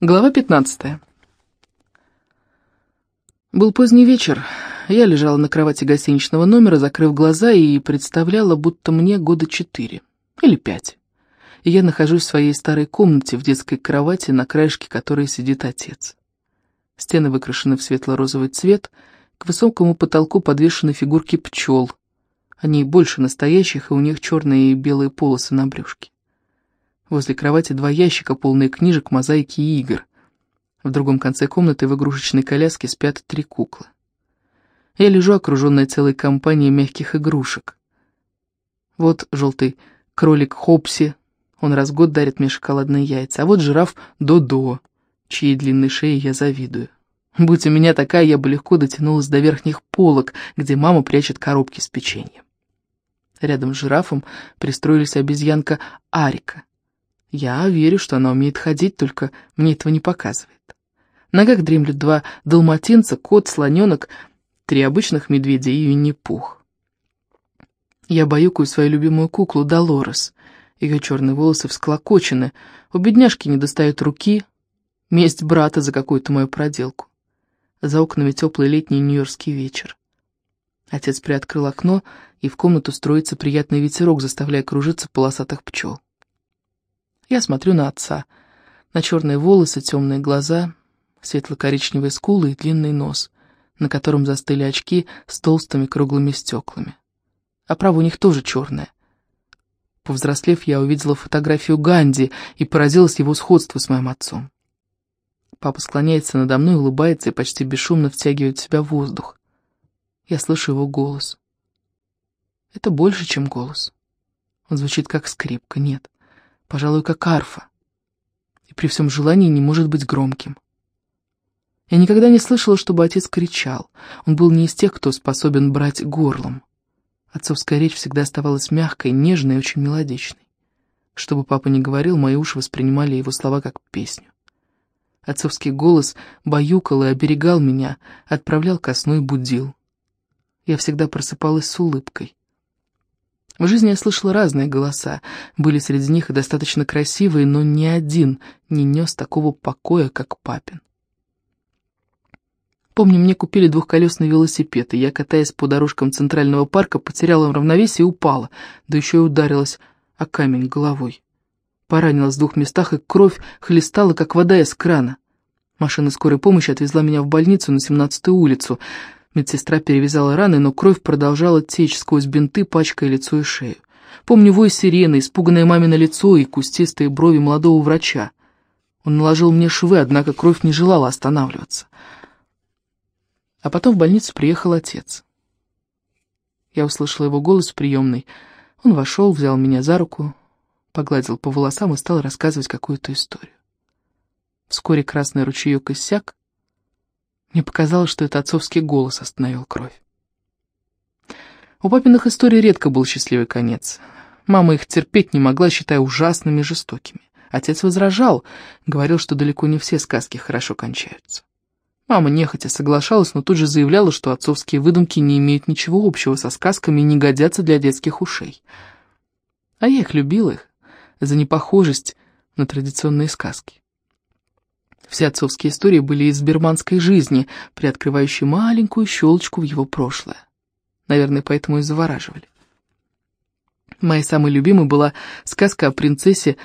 Глава 15. Был поздний вечер. Я лежала на кровати гостиничного номера, закрыв глаза, и представляла, будто мне года четыре или пять. И я нахожусь в своей старой комнате в детской кровати, на краешке которой сидит отец. Стены выкрашены в светло-розовый цвет, к высокому потолку подвешены фигурки пчел. Они больше настоящих, и у них черные и белые полосы на брюшке. Возле кровати два ящика, полные книжек, мозаики и игр. В другом конце комнаты в игрушечной коляске спят три куклы. Я лежу, окруженная целой компанией мягких игрушек. Вот желтый кролик Хопси, он раз в год дарит мне шоколадные яйца, а вот жираф Додо, чьей длинной шеи я завидую. Будь у меня такая, я бы легко дотянулась до верхних полок, где мама прячет коробки с печеньем. Рядом с жирафом пристроились обезьянка Арика я верю, что она умеет ходить, только мне этого не показывает. В ногах дремлют два далматинца, кот, слоненок, три обычных медведя и Винни-Пух. Я баюкаю свою любимую куклу Долорес. Ее черные волосы всклокочены, у бедняжки не достают руки, месть брата за какую-то мою проделку. За окнами теплый летний нью-йоркский вечер. Отец приоткрыл окно, и в комнату строится приятный ветерок, заставляя кружиться полосатых пчел. Я смотрю на отца, на черные волосы, темные глаза, светло-коричневые скулы и длинный нос, на котором застыли очки с толстыми круглыми стеклами. А право у них тоже черное. Повзрослев, я увидела фотографию Ганди и поразилась его сходству с моим отцом. Папа склоняется надо мной, улыбается и почти бесшумно втягивает в себя воздух. Я слышу его голос. Это больше, чем голос. Он звучит как скрипка, нет пожалуй, как арфа, и при всем желании не может быть громким. Я никогда не слышала, чтобы отец кричал. Он был не из тех, кто способен брать горлом. Отцовская речь всегда оставалась мягкой, нежной и очень мелодичной. Что бы папа ни говорил, мои уши воспринимали его слова как песню. Отцовский голос баюкал и оберегал меня, отправлял ко сну и будил. Я всегда просыпалась с улыбкой. В жизни я слышала разные голоса, были среди них и достаточно красивые, но ни один не нес такого покоя, как папин. Помню, мне купили двухколесный велосипед, и я, катаясь по дорожкам Центрального парка, потеряла равновесие и упала, да еще и ударилась о камень головой. Поранилась в двух местах, и кровь хлестала, как вода из крана. Машина скорой помощи отвезла меня в больницу на 17-ю улицу — Медсестра перевязала раны, но кровь продолжала течь сквозь бинты, пачкая лицо и шею. Помню вой сирены, испуганное мамино лицо и кустистые брови молодого врача. Он наложил мне швы, однако кровь не желала останавливаться. А потом в больницу приехал отец. Я услышала его голос в приемной. Он вошел, взял меня за руку, погладил по волосам и стал рассказывать какую-то историю. Вскоре красный ручеек иссяк, мне показалось, что это отцовский голос остановил кровь. У папиных историй редко был счастливый конец. Мама их терпеть не могла, считая ужасными и жестокими. Отец возражал, говорил, что далеко не все сказки хорошо кончаются. Мама нехотя соглашалась, но тут же заявляла, что отцовские выдумки не имеют ничего общего со сказками и не годятся для детских ушей. А я их любила их за непохожесть на традиционные сказки. Все отцовские истории были из берманской жизни, приоткрывающей маленькую щелочку в его прошлое. Наверное, поэтому и завораживали. Моей самой любимой была сказка о принцессе,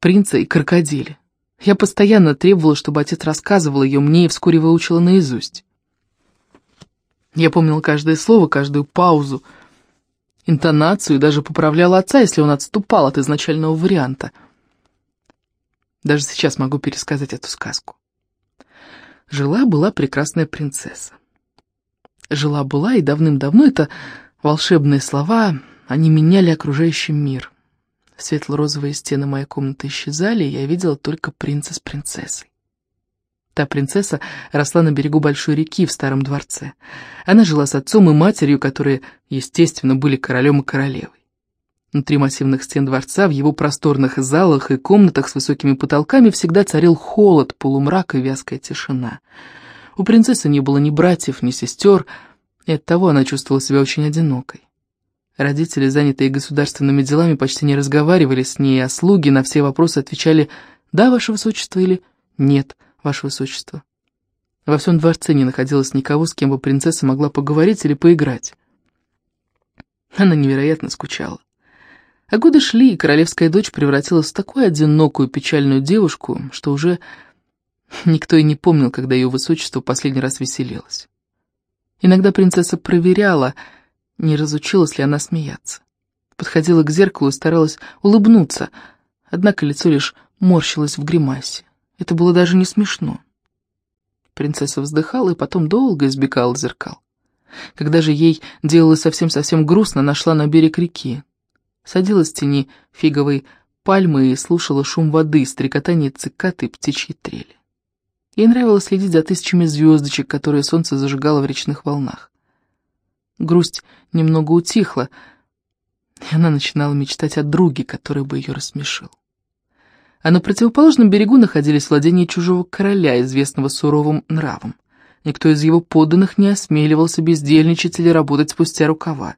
принце и крокодиле. Я постоянно требовала, чтобы отец рассказывал ее мне и вскоре выучила наизусть. Я помнила каждое слово, каждую паузу, интонацию и даже поправляла отца, если он отступал от изначального варианта — даже сейчас могу пересказать эту сказку. Жила-была прекрасная принцесса. Жила-была, и давным-давно это волшебные слова, они меняли окружающий мир. Светло-розовые стены моей комнаты исчезали, и я видела только принца с принцессой. Та принцесса росла на берегу большой реки в старом дворце. Она жила с отцом и матерью, которые, естественно, были королем и королевой. Внутри массивных стен дворца, в его просторных залах и комнатах с высокими потолками всегда царил холод, полумрак и вязкая тишина. У принцессы не было ни братьев, ни сестер, и оттого она чувствовала себя очень одинокой. Родители, занятые государственными делами, почти не разговаривали с ней, а слуги на все вопросы отвечали «да, ваше высочество» или «Нет, ваше высочество». Во всем дворце не находилось никого, с кем бы принцесса могла поговорить или поиграть. Она невероятно скучала. А годы шли, и королевская дочь превратилась в такую одинокую печальную девушку, что уже никто и не помнил, когда ее высочество последний раз веселилось. Иногда принцесса проверяла, не разучилась ли она смеяться. Подходила к зеркалу и старалась улыбнуться, однако лицо лишь морщилось в гримасе. Это было даже не смешно. Принцесса вздыхала и потом долго избегала зеркал. Когда же ей делалось совсем-совсем грустно, нашла на берег реки. Садилась в тени фиговой пальмы и слушала шум воды, стрекотание цикад и птичьи трели. Ей нравилось следить за тысячами звездочек, которые солнце зажигало в речных волнах. Грусть немного утихла, и она начинала мечтать о друге, который бы ее рассмешил. А на противоположном берегу находились владения чужого короля, известного суровым нравом. Никто из его подданных не осмеливался бездельничать или работать спустя рукава.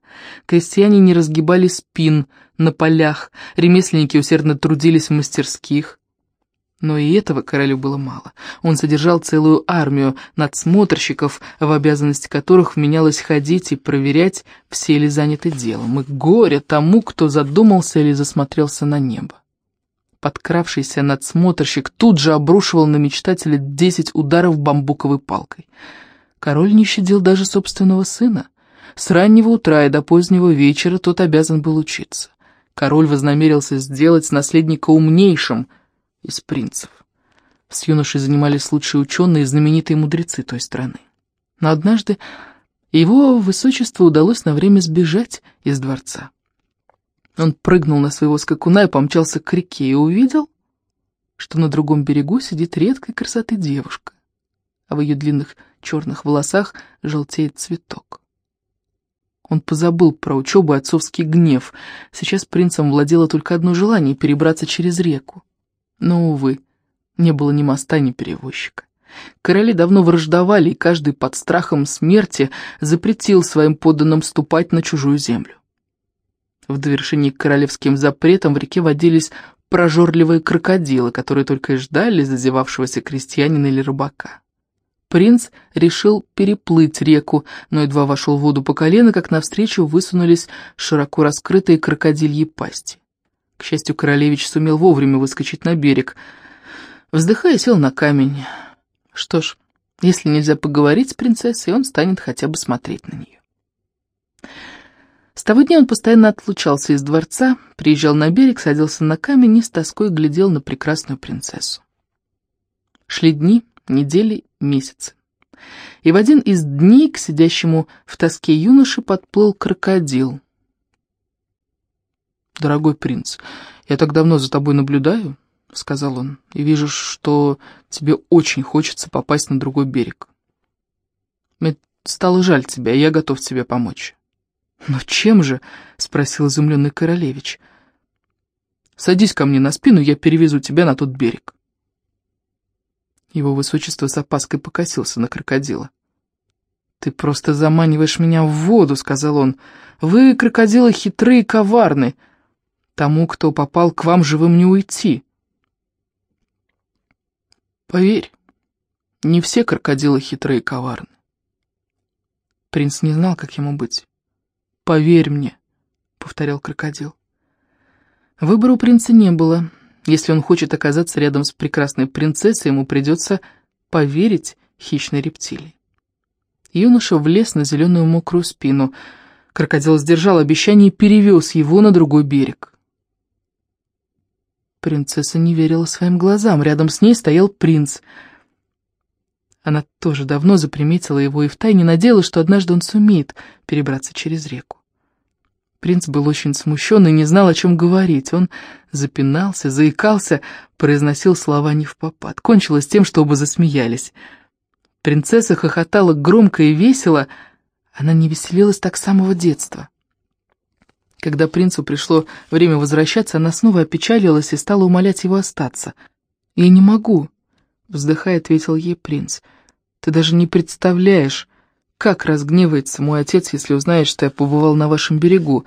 Крестьяне не разгибали спин на полях, ремесленники усердно трудились в мастерских. Но и этого королю было мало. Он содержал целую армию надсмотрщиков, в обязанности которых вменялось ходить и проверять, все ли заняты делом. И горе тому, кто задумался или засмотрелся на небо. Подкравшийся надсмотрщик тут же обрушивал на мечтателя десять ударов бамбуковой палкой. Король не щадил даже собственного сына. С раннего утра и до позднего вечера тот обязан был учиться. Король вознамерился сделать наследника умнейшим — из принцев. С юношей занимались лучшие ученые и знаменитые мудрецы той страны. Но однажды его высочеству удалось на время сбежать из дворца. Он прыгнул на своего скакуна и помчался к реке и увидел, что на другом берегу сидит редкой красоты девушка, а в ее длинных черных волосах желтеет цветок. Он позабыл про учебу и отцовский гнев. Сейчас принцем владело только одно желание — перебраться через реку. Но, увы, не было ни моста, ни перевозчика. Короли давно враждовали, и каждый под страхом смерти запретил своим подданным ступать на чужую землю. В довершении к королевским запретам в реке водились прожорливые крокодилы, которые только и ждали зазевавшегося крестьянина или рыбака. Принц решил переплыть реку, но едва вошел в воду по колено, как навстречу высунулись широко раскрытые крокодильи пасти. К счастью, королевич сумел вовремя выскочить на берег. Вздыхая, сел на камень. Что ж, если нельзя поговорить с принцессой, он станет хотя бы смотреть на нее. С того дня он постоянно отлучался из дворца, приезжал на берег, садился на камень и с тоской глядел на прекрасную принцессу. Шли дни, недели, месяцы. И в один из дней к сидящему в тоске юноше подплыл крокодил — «Дорогой принц, я так давно за тобой наблюдаю», — сказал он, — «и вижу, что тебе очень хочется попасть на другой берег. Мне стало жаль тебя, и я готов тебе помочь». «Но чем же?» — спросил изумленный королевич. «Садись ко мне на спину, я перевезу тебя на тот берег». Его высочество с опаской покосился на крокодила. «Ты просто заманиваешь меня в воду», — сказал он. «Вы, крокодилы, хитрые и коварны. Тому, кто попал к вам живым, не уйти. Поверь, не все крокодилы хитрые и коварны. Принц не знал, как ему быть. «Поверь мне», — повторял крокодил. Выбора у принца не было. Если он хочет оказаться рядом с прекрасной принцессой, ему придется поверить хищной рептилии. Юноша влез на зеленую мокрую спину. Крокодил сдержал обещание и перевез его на другой берег. Принцесса не верила своим глазам. Рядом с ней стоял принц. Она тоже давно заприметила его и втайне надеялась, что однажды он сумеет перебраться через реку. Принц был очень смущен и не знал, о чем говорить. Он запинался, заикался, произносил слова не в попад. Кончилось тем, что оба засмеялись. Принцесса хохотала громко и весело. Она не веселилась так с самого детства. Когда принцу пришло время возвращаться, она снова опечалилась и стала умолять его остаться. «Я не могу», — вздыхая, ответил ей принц. «Ты даже не представляешь, как разгневается мой отец, если узнает, что я побывал на вашем берегу.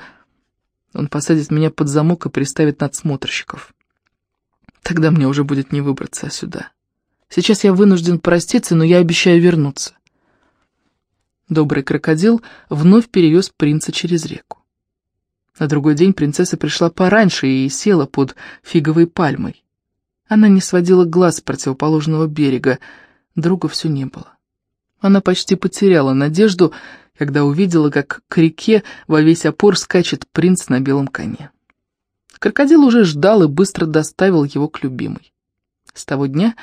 Он посадит меня под замок и приставит надсмотрщиков. Тогда мне уже будет не выбраться сюда. Сейчас я вынужден проститься, но я обещаю вернуться. Добрый крокодил вновь перевез принца через реку. На другой день принцесса пришла пораньше и села под фиговой пальмой. Она не сводила глаз с противоположного берега, друга все не было. Она почти потеряла надежду, когда увидела, как к реке во весь опор скачет принц на белом коне. Крокодил уже ждал и быстро доставил его к любимой. С того дня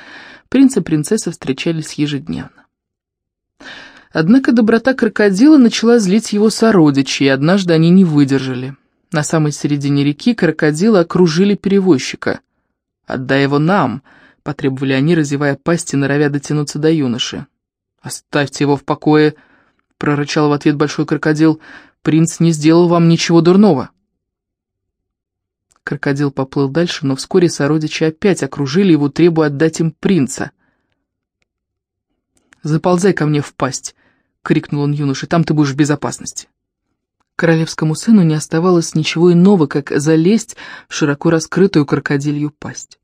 принц и принцесса встречались ежедневно. Однако доброта крокодила начала злить его сородичей, и однажды они не выдержали. На самой середине реки крокодилы окружили перевозчика. «Отдай его нам!» — потребовали они, разевая пасти, норовя дотянуться до юноши. «Оставьте его в покое!» — прорычал в ответ большой крокодил. «Принц не сделал вам ничего дурного!» Крокодил поплыл дальше, но вскоре сородичи опять окружили его, требуя отдать им принца. «Заползай ко мне в пасть!» — крикнул он юноше, — там ты будешь в безопасности. Королевскому сыну не оставалось ничего иного, как залезть в широко раскрытую крокодилью пасть.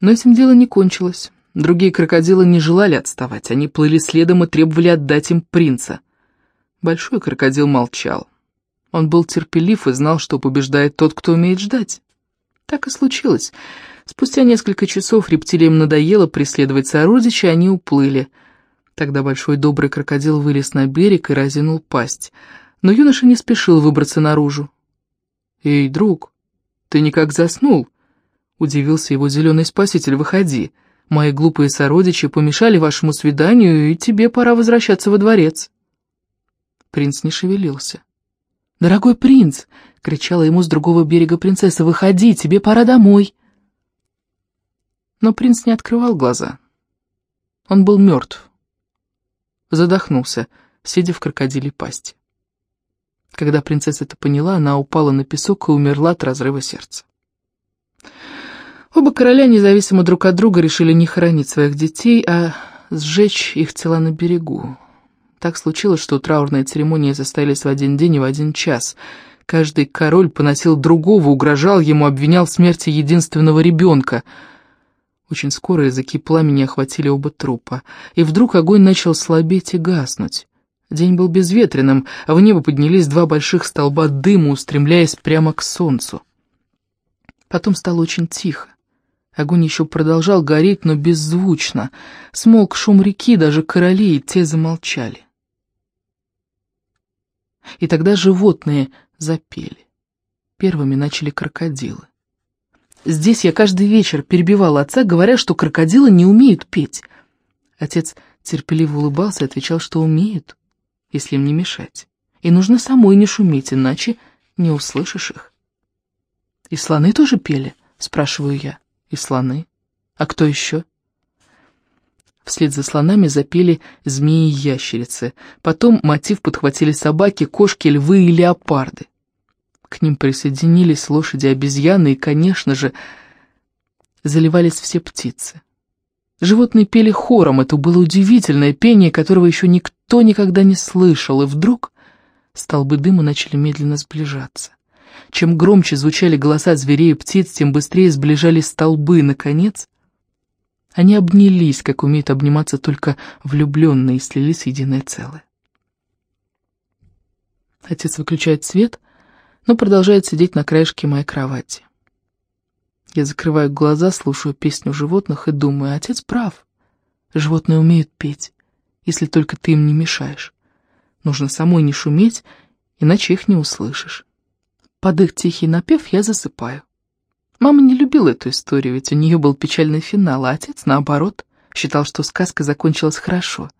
Но этим дело не кончилось. Другие крокодилы не желали отставать, они плыли следом и требовали отдать им принца. Большой крокодил молчал. Он был терпелив и знал, что побеждает тот, кто умеет ждать. Так и случилось. Спустя несколько часов рептилиям надоело преследовать сородича, они уплыли — Тогда большой добрый крокодил вылез на берег и разинул пасть. Но юноша не спешил выбраться наружу. «Эй, друг, ты никак заснул?» Удивился его зеленый спаситель. «Выходи. Мои глупые сородичи помешали вашему свиданию, и тебе пора возвращаться во дворец». Принц не шевелился. «Дорогой принц!» — кричала ему с другого берега принцесса. «Выходи, тебе пора домой!» Но принц не открывал глаза. Он был мертв задохнулся, сидя в крокодиле пасти. Когда принцесса это поняла, она упала на песок и умерла от разрыва сердца. Оба короля, независимо друг от друга, решили не хоронить своих детей, а сжечь их тела на берегу. Так случилось, что траурные церемонии состоялись в один день и в один час. Каждый король поносил другого, угрожал ему, обвинял в смерти единственного ребенка — очень скоро языки пламени охватили оба трупа, и вдруг огонь начал слабеть и гаснуть. День был безветренным, а в небо поднялись два больших столба дыма, устремляясь прямо к солнцу. Потом стало очень тихо. Огонь еще продолжал гореть, но беззвучно. Смолк шум реки, даже короли и те замолчали. И тогда животные запели. Первыми начали крокодилы. Здесь я каждый вечер перебивал отца, говоря, что крокодилы не умеют петь. Отец терпеливо улыбался и отвечал, что умеют, если им не мешать. И нужно самой не шуметь, иначе не услышишь их. «И слоны тоже пели?» — спрашиваю я. «И слоны? А кто еще?» Вслед за слонами запели змеи и ящерицы. Потом мотив подхватили собаки, кошки, львы и леопарды. К ним присоединились лошади-обезьяны и, конечно же, заливались все птицы. Животные пели хором, это было удивительное пение, которого еще никто никогда не слышал, и вдруг столбы дыма начали медленно сближаться. Чем громче звучали голоса зверей и птиц, тем быстрее сближались столбы, наконец, они обнялись, как умеют обниматься только влюбленные, и слились единое целое. Отец выключает свет, но продолжает сидеть на краешке моей кровати. Я закрываю глаза, слушаю песню животных и думаю, отец прав. Животные умеют петь, если только ты им не мешаешь. Нужно самой не шуметь, иначе их не услышишь. Под их тихий напев я засыпаю. Мама не любила эту историю, ведь у нее был печальный финал, а отец, наоборот, считал, что сказка закончилась хорошо.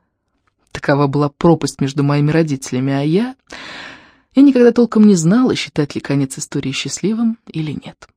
Такова была пропасть между моими родителями, а я... Я никогда толком не знала, считать ли конец истории счастливым или нет.